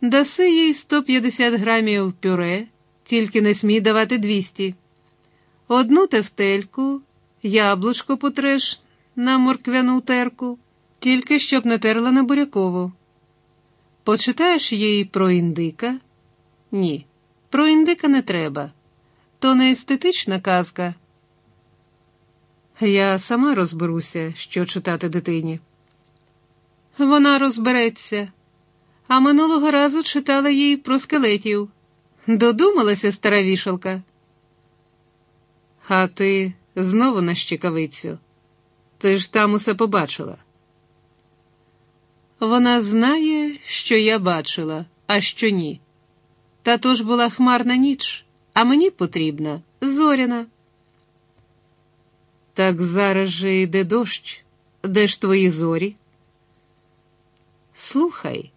Даси їй 150 грамів пюре, тільки не смій давати 200. Одну тефтельку, яблучко потреш на морквяну терку, тільки щоб не терла на бурякову. Почитаєш їй про індика? Ні, про індика не треба. То не естетична казка. Я сама розберуся, що читати дитині. Вона розбереться, а минулого разу читала їй про скелетів. Додумалася стара вішалка. А ти знову на щекавицю. Ти ж там усе побачила. Вона знає, що я бачила, а що ні. Та то ж була хмарна ніч, а мені потрібна зоряна. Так зараз же йде дощ. Де ж твої зорі? Слухай,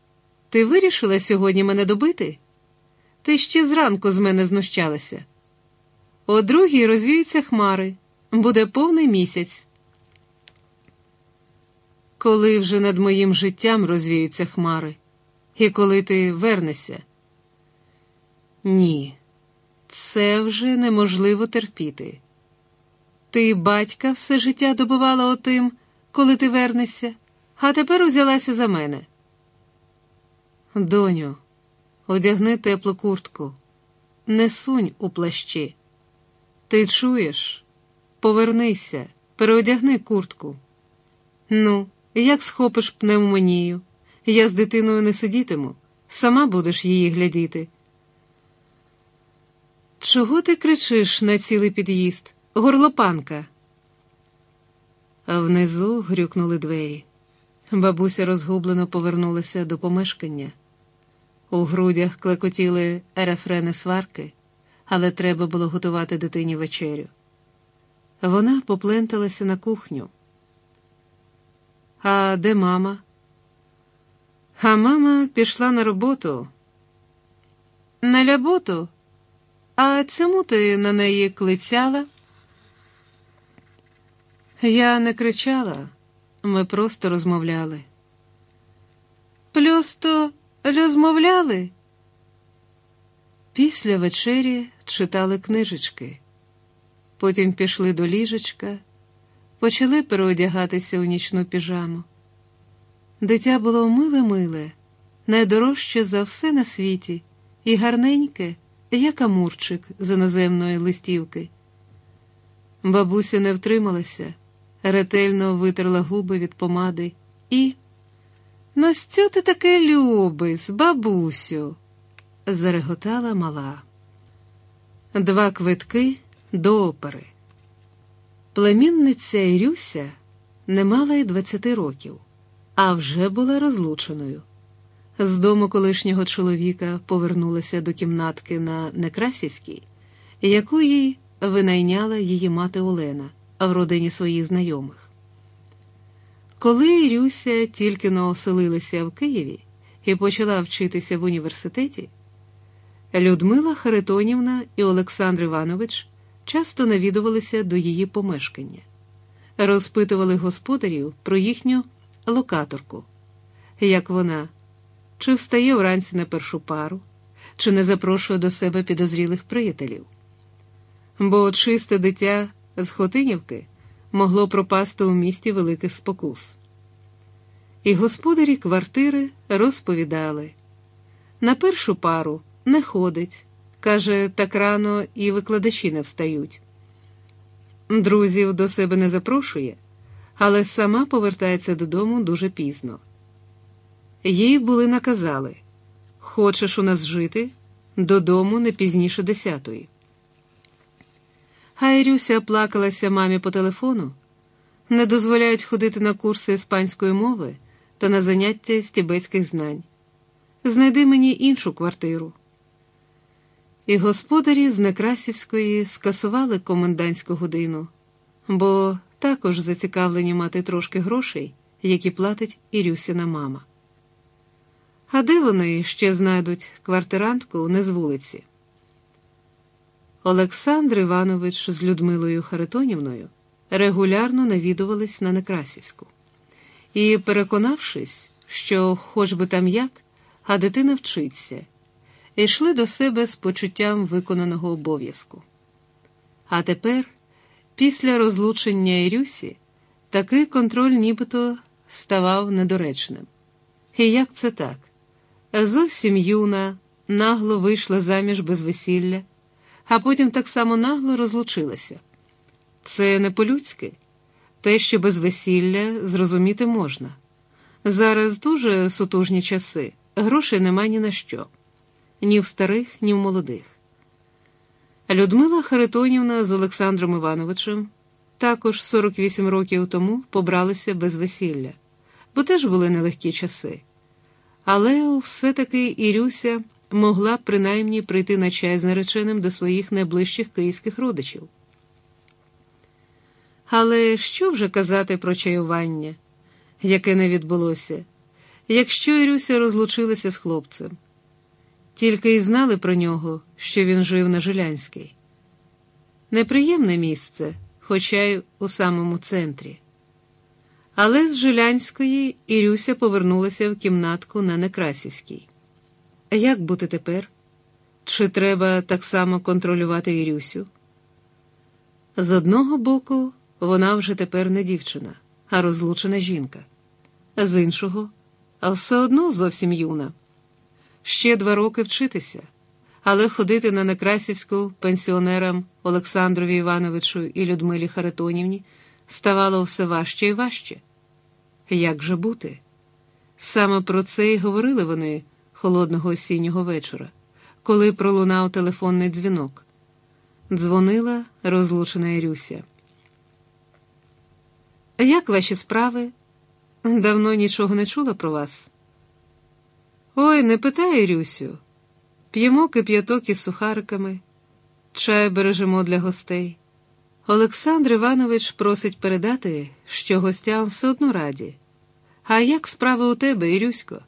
ти вирішила сьогодні мене добити? Ти ще зранку з мене знущалася. О другій розвіються хмари, буде повний місяць. Коли вже над моїм життям розвіються хмари, і коли ти вернешся? Ні, це вже неможливо терпіти. Ти батька все життя добувала отим, коли ти вернешся, а тепер узялася за мене. Доню, одягни теплу куртку, не сунь у плащі. Ти чуєш? Повернися, переодягни куртку. Ну, як схопиш пневмонію? Я з дитиною не сидітиму, сама будеш її глядіти. Чого ти кричиш на цілий під'їзд? Горлопанка. А внизу грюкнули двері. Бабуся розгублено повернулася до помешкання. У грудях клекотіли рефрени сварки, але треба було готувати дитині вечерю. Вона попленталася на кухню. А де мама? А мама пішла на роботу. На ляботу? А цьому ти на неї клицяла? Я не кричала, ми просто розмовляли. Плюсто розмовляли? Після вечері читали книжечки, потім пішли до ліжечка, почали переодягатися у нічну піжаму. Дитя було миле-миле, найдорожче за все на світі, і гарненьке, як амурчик з іноземної листівки. Бабуся не втрималася ретельно витерла губи від помади і. Настю ти таке любиш, бабусю, зареготала мала. Два квитки до опери. Племінниця Ірюся не мала й двадцяти років, а вже була розлученою. З дому колишнього чоловіка повернулася до кімнатки на Некрасівській, яку їй винайняла її мати Олена в родині своїх знайомих. Коли Ірюся тільки но оселилася в Києві і почала вчитися в університеті, Людмила Харитонівна і Олександр Іванович часто навідувалися до її помешкання, розпитували господарів про їхню локаторку, як вона, чи встає вранці на першу пару, чи не запрошує до себе підозрілих приятелів. Бо чисте дитя з Хотинівки могло пропасти у місті великих спокус. І господарі квартири розповідали на першу пару не ходить, каже, так рано і викладачі не встають. Друзів до себе не запрошує, але сама повертається додому дуже пізно. Їй були наказали Хочеш у нас жити додому не пізніше десятої. Гайрюся плакалася мамі по телефону, не дозволяють ходити на курси іспанської мови та на заняття з тібетських знань. Знайди мені іншу квартиру. І господарі з Некрасівської скасували комендантську годину, бо також зацікавлені мати трошки грошей, які платить Ірюсіна мама. А де вони ще знайдуть квартирантку не з вулиці? Олександр Іванович з Людмилою Харитонівною регулярно навідувались на Некрасівську і, переконавшись, що, хоч би там як, а дитина вчиться, йшли до себе з почуттям виконаного обов'язку. А тепер, після розлучення Ірюсі, такий контроль нібито ставав недоречним. І як це так? Зовсім юна, нагло вийшла заміж без весілля, а потім так само нагло розлучилася. Це не по-людськи. Те, що без весілля, зрозуміти можна. Зараз дуже сутужні часи, грошей нема ні на що, ні в старих, ні в молодих. Людмила Харитонівна з Олександром Івановичем також 48 років тому побралися без весілля, бо теж були нелегкі часи. Але все-таки Ірюся могла б принаймні прийти на чай з нареченим до своїх найближчих київських родичів. Але що вже казати про чаювання, яке не відбулося, якщо Ірюся розлучилася з хлопцем? Тільки й знали про нього, що він жив на Жилянській. Неприємне місце, хоча й у самому центрі. Але з Жилянської Ірюся повернулася в кімнатку на Некрасівській. Як бути тепер? Чи треба так само контролювати Ірюсю? З одного боку, вона вже тепер не дівчина, а розлучена жінка, з іншого, а все одно зовсім юна. Ще два роки вчитися, але ходити на Некрасівську пенсіонерам Олександрові Івановичу і Людмилі Харитонівні ставало все важче і важче. Як же бути? Саме про це й говорили вони холодного осіннього вечора, коли пролунав телефонний дзвінок. Дзвонила розлучена Ірюся. Як ваші справи? Давно нічого не чула про вас. Ой, не питай, Ірюсю. П'ємо кип'яток із сухариками, чай бережемо для гостей. Олександр Іванович просить передати, що гостям все одно раді. А як справи у тебе, Ірюсько?